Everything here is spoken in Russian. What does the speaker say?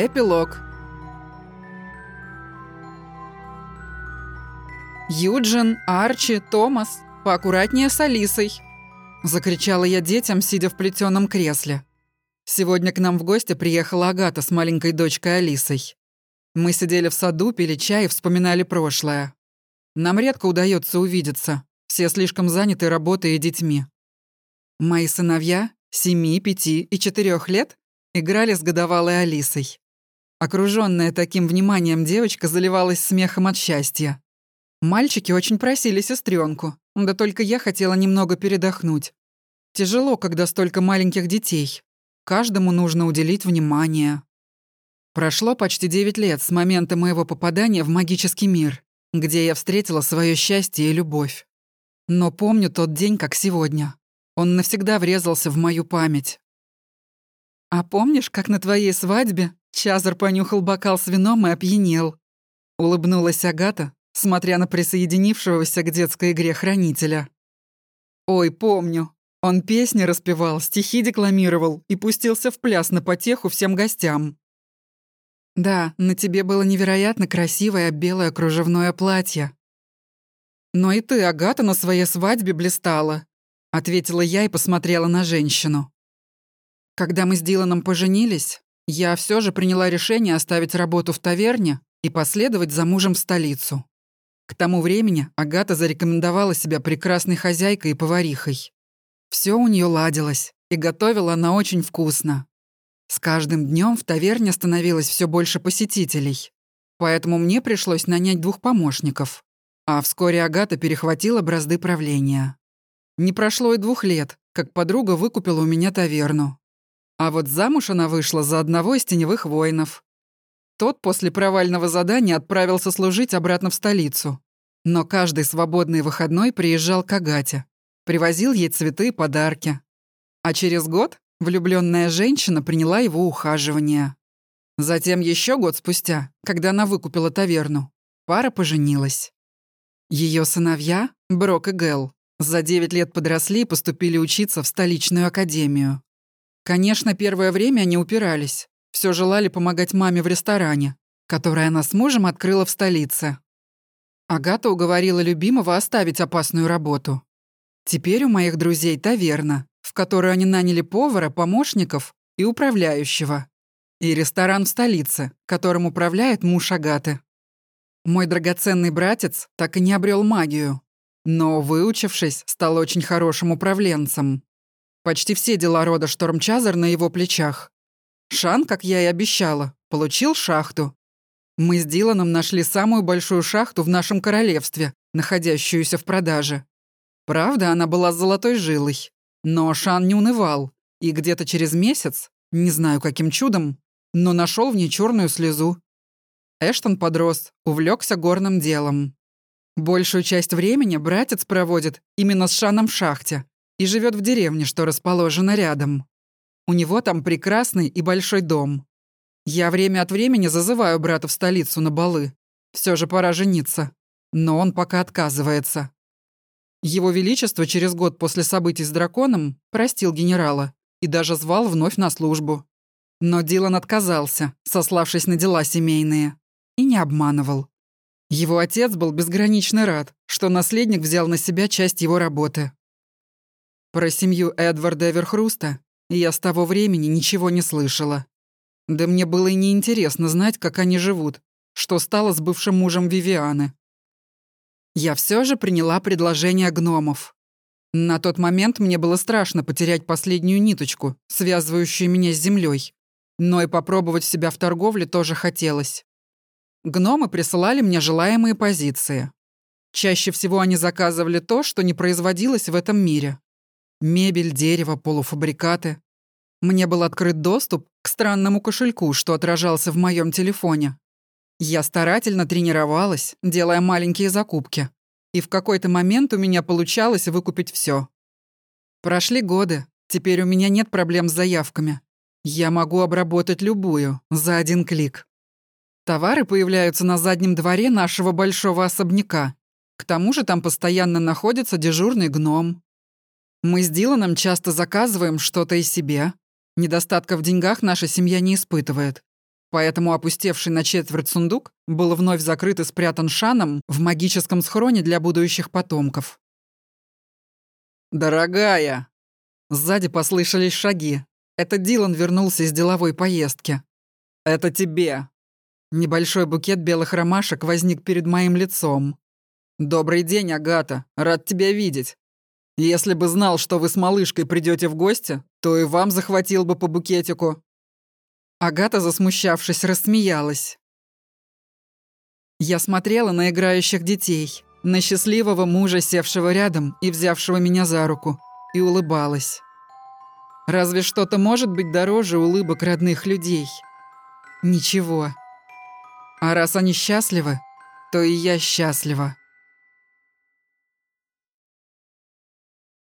Эпилог. «Юджин, Арчи, Томас, поаккуратнее с Алисой!» Закричала я детям, сидя в плетеном кресле. Сегодня к нам в гости приехала Агата с маленькой дочкой Алисой. Мы сидели в саду, пили чай и вспоминали прошлое. Нам редко удается увидеться. Все слишком заняты работой и детьми. Мои сыновья, семи, пяти и четырех лет, играли с годовалой Алисой. Окруженная таким вниманием девочка заливалась смехом от счастья. Мальчики очень просили сестренку, да только я хотела немного передохнуть. Тяжело, когда столько маленьких детей. Каждому нужно уделить внимание. Прошло почти девять лет с момента моего попадания в магический мир, где я встретила свое счастье и любовь. Но помню тот день, как сегодня. Он навсегда врезался в мою память. «А помнишь, как на твоей свадьбе Чазар понюхал бокал с вином и опьянел. Улыбнулась Агата, смотря на присоединившегося к детской игре хранителя. «Ой, помню. Он песни распевал, стихи декламировал и пустился в пляс на потеху всем гостям. Да, на тебе было невероятно красивое белое кружевное платье. Но и ты, Агата, на своей свадьбе блистала», — ответила я и посмотрела на женщину. Когда мы с Диланом поженились, я все же приняла решение оставить работу в таверне и последовать за мужем в столицу. К тому времени Агата зарекомендовала себя прекрасной хозяйкой и поварихой. Все у нее ладилось, и готовила она очень вкусно. С каждым днем в таверне становилось все больше посетителей, поэтому мне пришлось нанять двух помощников. А вскоре Агата перехватила бразды правления. Не прошло и двух лет, как подруга выкупила у меня таверну. А вот замуж она вышла за одного из теневых воинов. Тот после провального задания отправился служить обратно в столицу. Но каждый свободный выходной приезжал к Агате. Привозил ей цветы и подарки. А через год влюбленная женщина приняла его ухаживание. Затем еще год спустя, когда она выкупила таверну, пара поженилась. Ее сыновья, Брок и Гэл, за 9 лет подросли и поступили учиться в столичную академию. Конечно, первое время они упирались. Все желали помогать маме в ресторане, который она с мужем открыла в столице. Агата уговорила любимого оставить опасную работу. Теперь у моих друзей таверна, в которую они наняли повара, помощников и управляющего. И ресторан в столице, которым управляет муж Агаты. Мой драгоценный братец так и не обрел магию, но, выучившись, стал очень хорошим управленцем. Почти все дела рода Штормчазер на его плечах. Шан, как я и обещала, получил шахту. Мы с Диланом нашли самую большую шахту в нашем королевстве, находящуюся в продаже. Правда, она была с золотой жилой. Но Шан не унывал, и где-то через месяц, не знаю каким чудом, но нашел в ней черную слезу. Эштон подрос, увлекся горным делом. Большую часть времени братец проводит именно с Шаном в шахте, и живет в деревне, что расположена рядом. У него там прекрасный и большой дом. Я время от времени зазываю брата в столицу на балы. Все же пора жениться. Но он пока отказывается. Его Величество через год после событий с драконом простил генерала и даже звал вновь на службу. Но Дилан отказался, сославшись на дела семейные. И не обманывал. Его отец был безгранично рад, что наследник взял на себя часть его работы. Про семью Эдварда Эверхруста я с того времени ничего не слышала. Да мне было и неинтересно знать, как они живут, что стало с бывшим мужем Вивианы. Я все же приняла предложение гномов. На тот момент мне было страшно потерять последнюю ниточку, связывающую меня с землей, но и попробовать себя в торговле тоже хотелось. Гномы присылали мне желаемые позиции. Чаще всего они заказывали то, что не производилось в этом мире. Мебель, дерево, полуфабрикаты. Мне был открыт доступ к странному кошельку, что отражался в моем телефоне. Я старательно тренировалась, делая маленькие закупки. И в какой-то момент у меня получалось выкупить все. Прошли годы, теперь у меня нет проблем с заявками. Я могу обработать любую за один клик. Товары появляются на заднем дворе нашего большого особняка. К тому же там постоянно находится дежурный гном. Мы с Диланом часто заказываем что-то и себе. Недостатка в деньгах наша семья не испытывает. Поэтому опустевший на четверть сундук был вновь закрыт и спрятан Шаном в магическом схроне для будущих потомков. «Дорогая!» Сзади послышались шаги. Это Дилан вернулся из деловой поездки. «Это тебе!» Небольшой букет белых ромашек возник перед моим лицом. «Добрый день, Агата. Рад тебя видеть. Если бы знал, что вы с малышкой придете в гости, то и вам захватил бы по букетику». Агата, засмущавшись, рассмеялась. Я смотрела на играющих детей, на счастливого мужа, севшего рядом и взявшего меня за руку, и улыбалась. Разве что-то может быть дороже улыбок родных людей? Ничего. А раз они счастливы, то и я счастлива.